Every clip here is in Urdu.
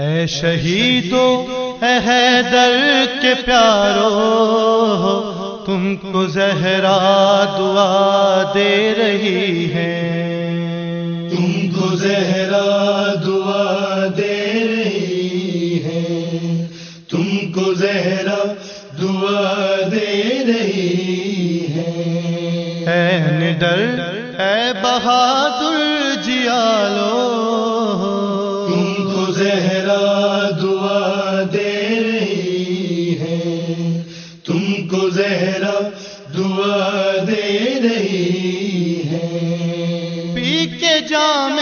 اے شہیدو اے حیدر کے پیارو تم کو زہرا دعا دے رہی ہے۔ تم کو زہرا دعا دے رہی ہے۔ تم کو زہرا دعا دے رہی ہے۔ اے نڈر اے بہادر جیالو کو زہرا دعا دے رہی ہے۔ پی کے جام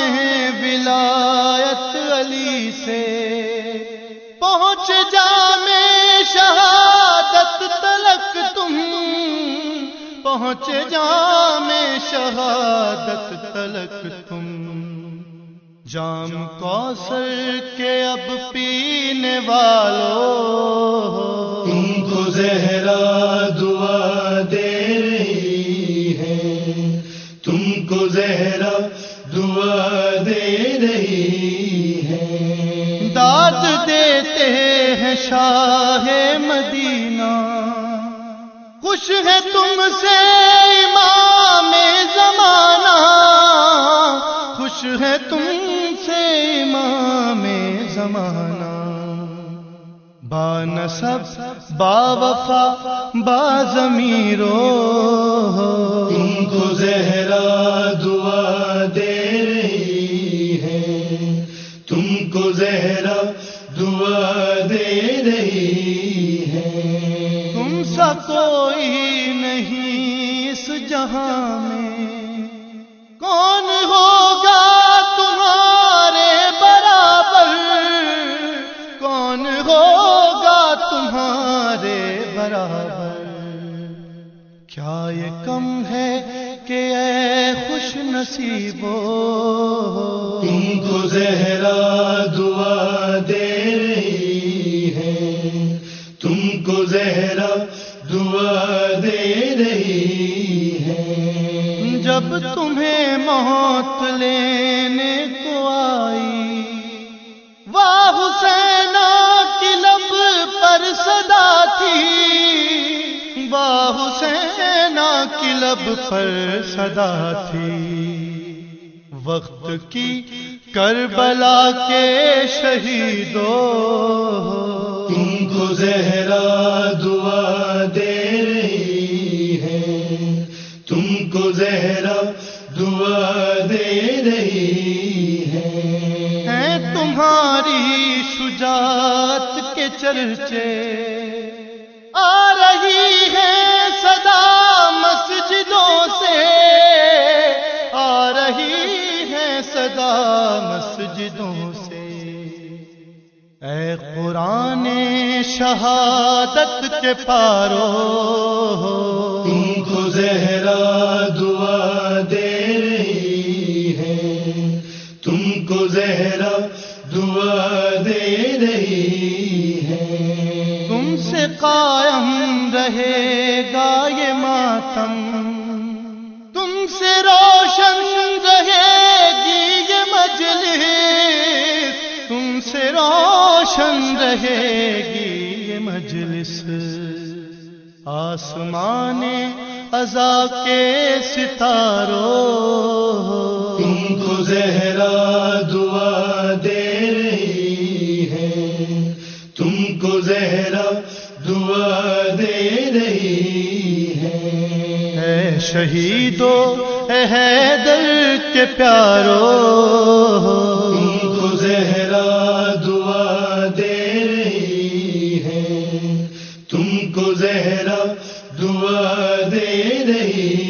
ولایت علی سے۔ پہنچ جام شہادت تلک تم۔ پہنچ جام شہادت تلک تم۔ جام کوثر کے اب پینے والو۔ زہرا دعا دے رہی ہے۔ تم کو زہرا دعا دے رہی ہے۔ داد دیتے ہیں شاہ مدینہ۔ خوش ہے تم سے امام زمانہ نصب با وفا با ضمیرو۔ تم کو زہرا دعا دے رہی ہے۔ تم کو زہرا دعا دے رہی ہے۔ تم سا کوئی نہیں اس جہاں میں۔ کون ہوگا کیا یہ کم ہے کہ اے خوش نصیبو؟ تم کو زہرا دعا دے رہی ہے۔ تم کو زہرا دعا دے رہی ہے۔ جب تمہیں موت لینے کو آئی واہ حسینا لب پر صدا تھی وقت کی کربلا کے شہیدوں۔ تم کو زہرا دعا دے رہی ہے۔ تم کو زہرا دعا دے رہی ہے۔ تمہاری شجاعت کے چرچے۔ آ سے۔ اے قرآن شہادت کے پارو۔ تم کو زہرا دعا دے رہی ہے۔ تم کو زہرا دعا دے رہی ہے۔ تم سے قائم رہے گا یہ ماتم۔ سے روشن رہے گی یہ مجلس۔ آسمان ازا کے ستاروں۔ تم کو زہرا دعا دے رہی ہے۔ تم کو زہرا دعا دے رہی ہے۔ اے شہیدو اے حیدر کے پیارو دے رہی